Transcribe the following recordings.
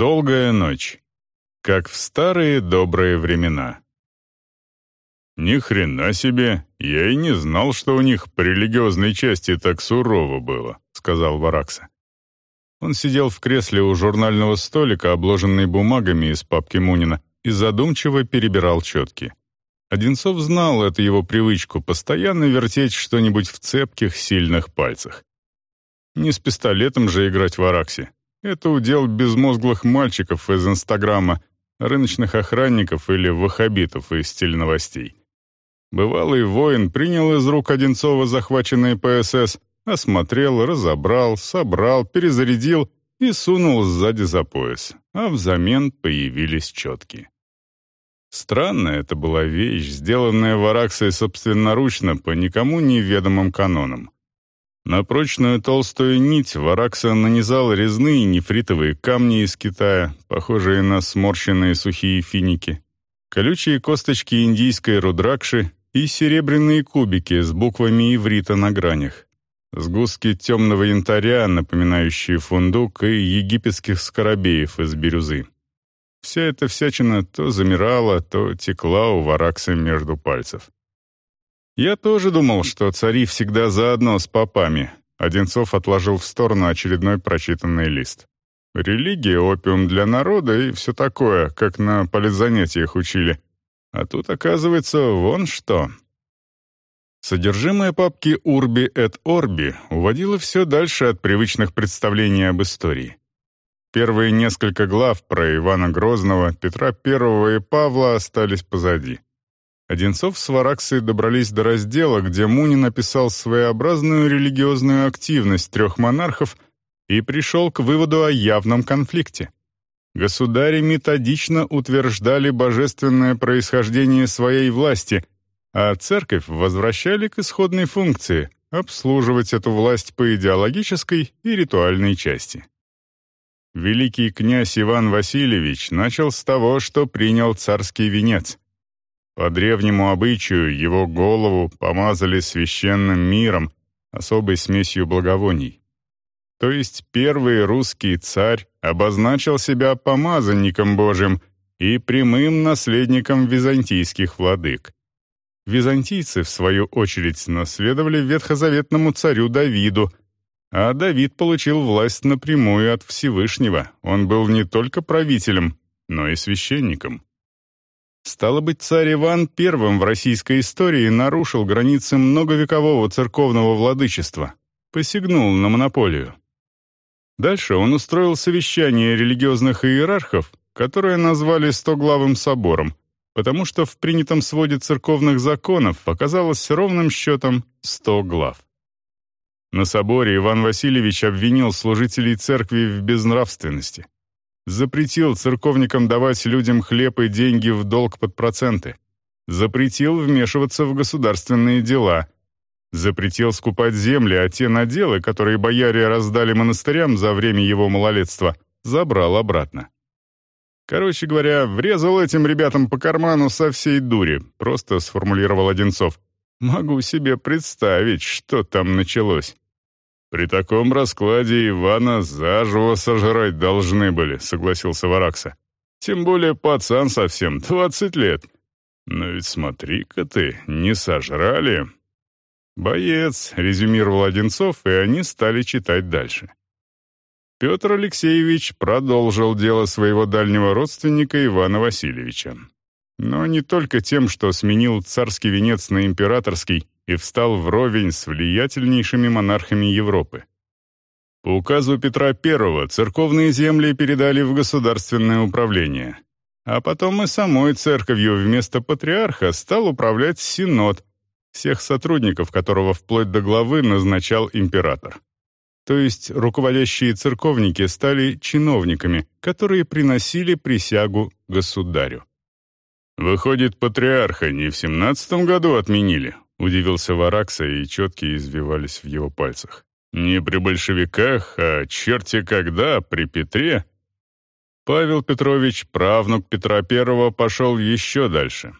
Долгая ночь. Как в старые добрые времена. Ни хрена себе, я и не знал, что у них по религиозной части так сурово было, сказал Варакса. Он сидел в кресле у журнального столика, обложенный бумагами из папки Мунина, и задумчиво перебирал четки. Одинцов знал эту его привычку постоянно вертеть что-нибудь в цепких, сильных пальцах. Не с пистолетом же играть в Араксе. Это удел безмозглых мальчиков из Инстаграма, рыночных охранников или вахабитов из теленовостей. Бывалый воин принял из рук Одинцова захваченные ПСС, осмотрел, разобрал, собрал, перезарядил и сунул сзади за пояс, а взамен появились четки. Странная это была вещь, сделанная Вараксой собственноручно по никому неведомым канонам. На прочную толстую нить Варакса нанизал резные нефритовые камни из Китая, похожие на сморщенные сухие финики, колючие косточки индийской рудракши и серебряные кубики с буквами иврита на гранях, сгустки темного янтаря, напоминающие фундук, и египетских скоробеев из бирюзы. Вся эта всячина то замирала, то текла у Варакса между пальцев. Я тоже думал, что цари всегда заодно с попами. Одинцов отложил в сторону очередной прочитанный лист. Религия, опиум для народа и все такое, как на политзанятиях учили. А тут, оказывается, вон что. Содержимое папки «Урби et Орби» уводило все дальше от привычных представлений об истории. Первые несколько глав про Ивана Грозного, Петра I и Павла остались позади. Одинцов с Вараксой добрались до раздела, где Мунин написал своеобразную религиозную активность трех монархов и пришел к выводу о явном конфликте. Государи методично утверждали божественное происхождение своей власти, а церковь возвращали к исходной функции — обслуживать эту власть по идеологической и ритуальной части. Великий князь Иван Васильевич начал с того, что принял царский венец — по древнему обычаю его голову помазали священным миром, особой смесью благовоний. То есть первый русский царь обозначил себя помазанником Божьим и прямым наследником византийских владык. Византийцы, в свою очередь, наследовали ветхозаветному царю Давиду, а Давид получил власть напрямую от Всевышнего. Он был не только правителем, но и священником. Стало быть, царь Иван первым в российской истории нарушил границы многовекового церковного владычества, посягнул на монополию. Дальше он устроил совещание религиозных иерархов, которое назвали «стоглавым собором», потому что в принятом своде церковных законов оказалось ровным счетом 100 глав. На соборе Иван Васильевич обвинил служителей церкви в безнравственности – запретил церковникам давать людям хлеб и деньги в долг под проценты, запретил вмешиваться в государственные дела, запретил скупать земли, а те наделы, которые бояре раздали монастырям за время его малолетства, забрал обратно. Короче говоря, врезал этим ребятам по карману со всей дури, просто сформулировал Одинцов. Могу себе представить, что там началось. «При таком раскладе Ивана заживо сожрать должны были», — согласился Варакса. «Тем более пацан совсем, двадцать лет. Но ведь смотри-ка ты, не сожрали». «Боец», — резюмировал Одинцов, и они стали читать дальше. Петр Алексеевич продолжил дело своего дальнего родственника Ивана Васильевича. Но не только тем, что сменил царский венец на императорский, и встал вровень с влиятельнейшими монархами Европы. По указу Петра I церковные земли передали в государственное управление, а потом и самой церковью вместо патриарха стал управлять Синод, всех сотрудников которого вплоть до главы назначал император. То есть руководящие церковники стали чиновниками, которые приносили присягу государю. Выходит, патриарха не в семнадцатом году отменили, Удивился Варакса, и четкие извивались в его пальцах. «Не при большевиках, а черти когда, при Петре?» Павел Петрович, правнук Петра I, пошел еще дальше.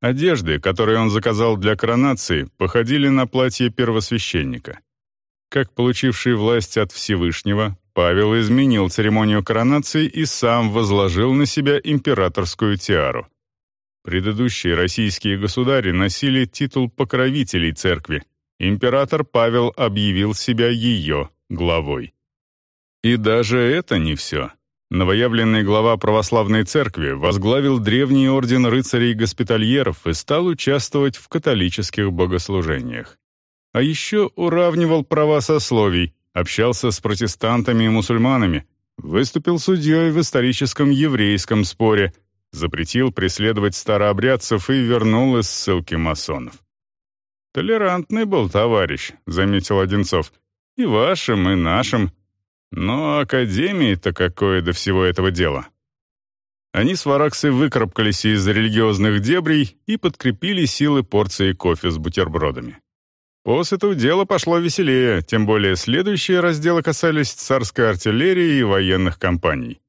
Одежды, которые он заказал для коронации, походили на платье первосвященника. Как получивший власть от Всевышнего, Павел изменил церемонию коронации и сам возложил на себя императорскую тиару. Предыдущие российские государи носили титул покровителей церкви. Император Павел объявил себя ее главой. И даже это не все. Новоявленный глава православной церкви возглавил древний орден рыцарей-госпитальеров и стал участвовать в католических богослужениях. А еще уравнивал права сословий, общался с протестантами и мусульманами, выступил судьей в историческом еврейском споре, запретил преследовать старообрядцев и вернул из ссылки масонов. «Толерантный был товарищ», — заметил Одинцов, — «и вашим, и нашим. Но академии-то какое до всего этого дела?» Они с Вараксой выкарабкались из религиозных дебрей и подкрепили силы порцией кофе с бутербродами. После этого дело пошло веселее, тем более следующие разделы касались царской артиллерии и военных компаний.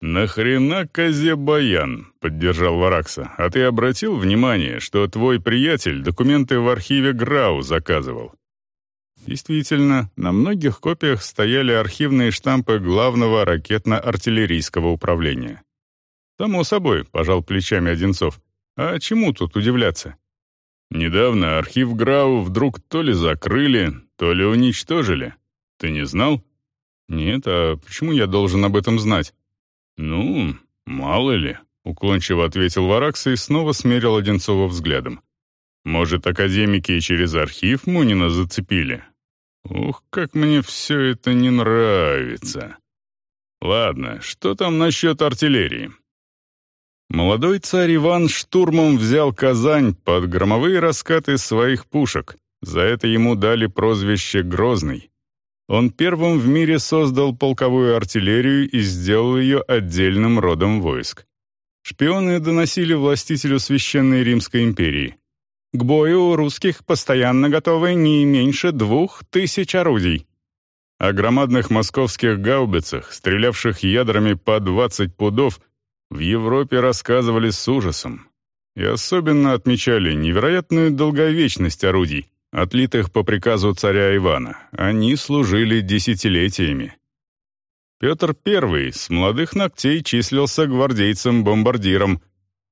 «Нахрена козе баян?» — поддержал Варакса. «А ты обратил внимание, что твой приятель документы в архиве ГРАУ заказывал?» Действительно, на многих копиях стояли архивные штампы главного ракетно-артиллерийского управления. «Само собой», — пожал плечами Одинцов. «А чему тут удивляться? Недавно архив Грау вдруг то ли закрыли, то ли уничтожили. Ты не знал? Нет, а почему я должен об этом знать? Ну, мало ли, уклончиво ответил Варакс и снова смерил Одинцова взглядом. Может, академики через архив Мунина зацепили? Ух, как мне все это не нравится. Ладно, что там насчет артиллерии? Молодой царь Иван штурмом взял Казань под громовые раскаты своих пушек. За это ему дали прозвище «Грозный». Он первым в мире создал полковую артиллерию и сделал ее отдельным родом войск. Шпионы доносили властителю Священной Римской империи. К бою у русских постоянно готовы не меньше двух тысяч орудий. О громадных московских гаубицах, стрелявших ядрами по 20 пудов, в Европе рассказывали с ужасом и особенно отмечали невероятную долговечность орудий, отлитых по приказу царя Ивана. Они служили десятилетиями. Петр I с молодых ногтей числился гвардейцем-бомбардиром.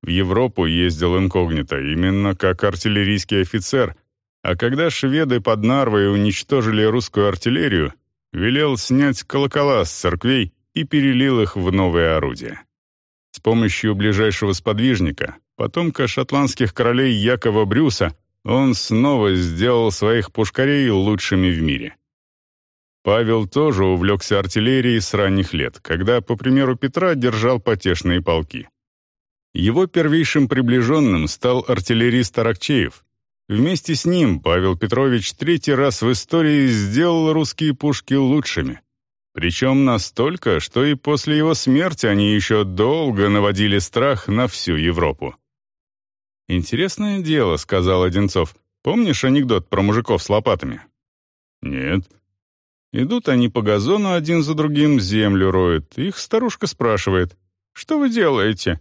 В Европу ездил инкогнито, именно как артиллерийский офицер, а когда шведы под Нарвой уничтожили русскую артиллерию, велел снять колокола с церквей и перелил их в новые орудия. С помощью ближайшего сподвижника, потомка шотландских королей Якова Брюса, он снова сделал своих пушкарей лучшими в мире. Павел тоже увлекся артиллерией с ранних лет, когда, по примеру Петра, держал потешные полки. Его первейшим приближенным стал артиллерист Аракчеев. Вместе с ним Павел Петрович третий раз в истории сделал русские пушки лучшими. Причем настолько, что и после его смерти они еще долго наводили страх на всю Европу. «Интересное дело», — сказал Одинцов. «Помнишь анекдот про мужиков с лопатами?» «Нет». Идут они по газону один за другим, землю роют. Их старушка спрашивает, «Что вы делаете?»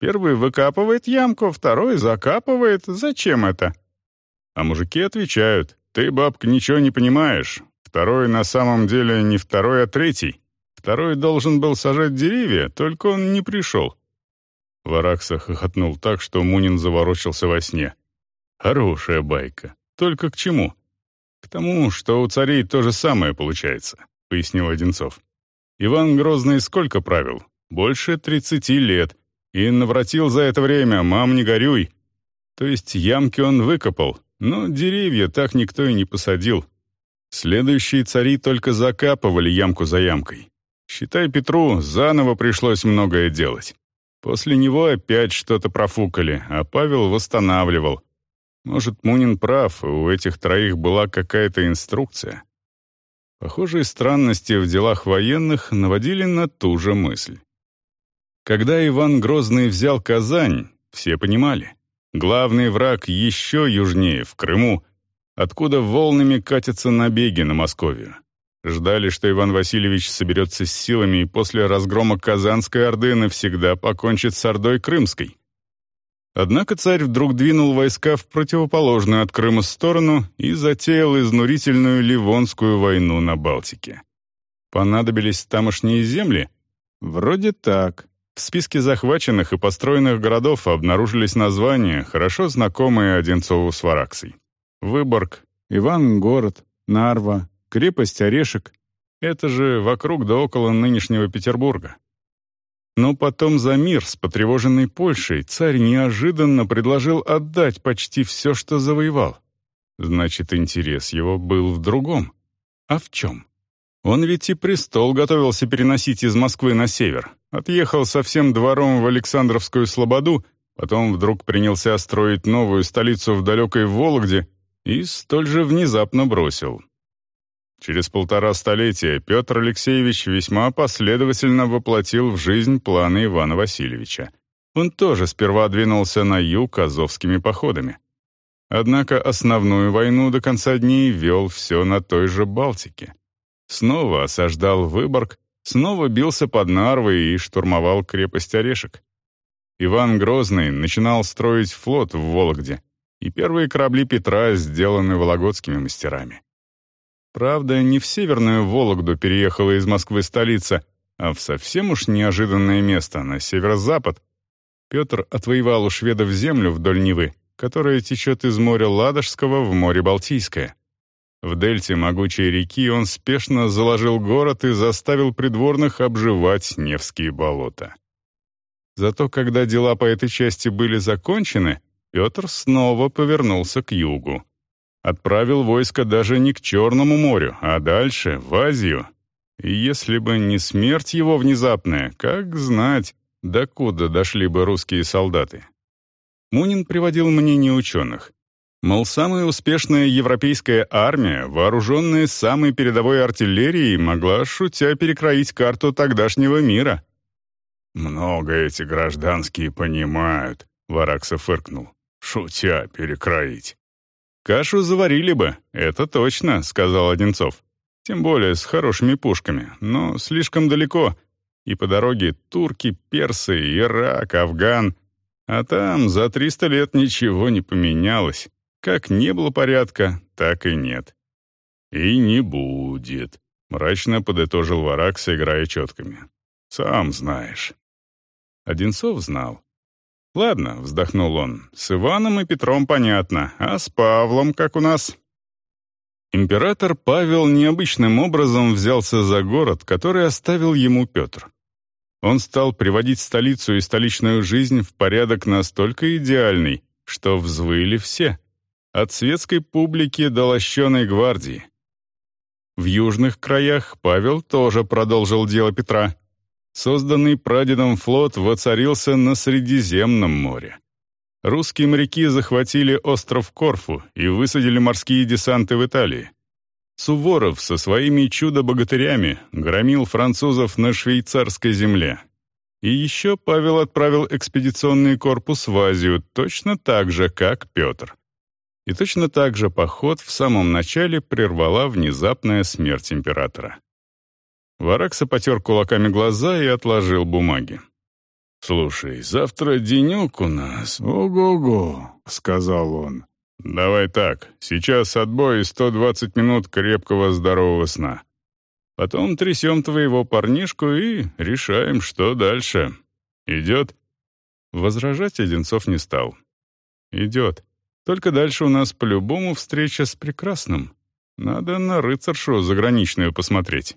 Первый выкапывает ямку, второй закапывает. Зачем это? А мужики отвечают, «Ты, бабка, ничего не понимаешь. Второй на самом деле не второй, а третий. Второй должен был сажать деревья, только он не пришел. Варакса хохотнул так, что Мунин заворочился во сне. «Хорошая байка. Только к чему?» «К тому, что у царей то же самое получается», — пояснил Одинцов. «Иван Грозный сколько правил? Больше тридцати лет. И навратил за это время, мам, не горюй. То есть ямки он выкопал, но деревья так никто и не посадил. Следующие цари только закапывали ямку за ямкой. Считай, Петру заново пришлось многое делать. После него опять что-то профукали, а Павел восстанавливал. Может, Мунин прав, и у этих троих была какая-то инструкция. Похожие странности в делах военных наводили на ту же мысль. Когда Иван Грозный взял Казань, все понимали. Главный враг еще южнее, в Крыму, откуда волнами катятся набеги на Московию. Ждали, что Иван Васильевич соберется с силами и после разгрома Казанской Орды навсегда покончит с Ордой Крымской. Однако царь вдруг двинул войска в противоположную от Крыма сторону и затеял изнурительную Ливонскую войну на Балтике. Понадобились тамошние земли? Вроде так. В списке захваченных и построенных городов обнаружились названия, хорошо знакомые Одинцову с Вараксой. Выборг, Ивангород, Нарва, крепость Орешек. Это же вокруг да около нынешнего Петербурга. Но потом за мир с потревоженной Польшей царь неожиданно предложил отдать почти все, что завоевал. Значит, интерес его был в другом. А в чем? Он ведь и престол готовился переносить из Москвы на север. Отъехал со всем двором в Александровскую Слободу, потом вдруг принялся строить новую столицу в далекой Вологде и столь же внезапно бросил. Через полтора столетия Петр Алексеевич весьма последовательно воплотил в жизнь планы Ивана Васильевича. Он тоже сперва двинулся на юг азовскими походами. Однако основную войну до конца дней вел все на той же Балтике. Снова осаждал Выборг, снова бился под Нарвой и штурмовал крепость Орешек. Иван Грозный начинал строить флот в Вологде, и первые корабли Петра сделаны вологодскими мастерами. Правда, не в северную Вологду переехала из Москвы столица, а в совсем уж неожиданное место, на северо-запад. Петр отвоевал у шведов землю вдоль Невы, которая течет из моря Ладожского в море Балтийское. В дельте могучей реки он спешно заложил город и заставил придворных обживать Невские болота. Зато когда дела по этой части были закончены, Петр снова повернулся к югу. Отправил войско даже не к Черному морю, а дальше, в Азию. И если бы не смерть его внезапная, как знать, докуда дошли бы русские солдаты. Мунин приводил мнение ученых. Мол, самая успешная европейская армия, вооруженная самой передовой артиллерией, могла, шутя, перекроить карту тогдашнего мира. «Много эти гражданские понимают», — Варакса фыркнул. «Шутя перекроить». «Кашу заварили бы, это точно», — сказал Одинцов. «Тем более с хорошими пушками, но слишком далеко. И по дороге турки, персы, Ирак, Афган. А там за триста лет ничего не поменялось. Как не было порядка, так и нет. «И не будет», — мрачно подытожил Варакс, играя четками. «Сам знаешь». Одинцов знал. «Ладно», — вздохнул он, — «с Иваном и Петром понятно, а с Павлом как у нас?» Император Павел необычным образом взялся за город, который оставил ему Петр. Он стал приводить столицу и столичную жизнь в порядок настолько идеальный, что взвыли все — от светской публики до лощеной гвардии. В южных краях Павел тоже продолжил дело Петра. Созданный прадедом флот воцарился на Средиземном море. Русские моряки захватили остров Корфу и высадили морские десанты в Италии. Суворов со своими чудо-богатырями громил французов на швейцарской земле. И еще Павел отправил экспедиционный корпус в Азию точно так же, как Петр. И точно так же поход в самом начале прервала внезапная смерть императора. Варакса потер кулаками глаза и отложил бумаги. «Слушай, завтра денек у нас. Ого-го», — сказал он. «Давай так, сейчас отбой и 120 минут крепкого здорового сна. Потом трясем твоего парнишку и решаем, что дальше. Идет?» Возражать Одинцов не стал. «Идет. Только дальше у нас по-любому встреча с прекрасным. Надо на рыцаршу заграничную посмотреть.